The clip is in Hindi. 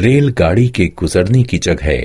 रेलगाड़ी के गुजरने की जगह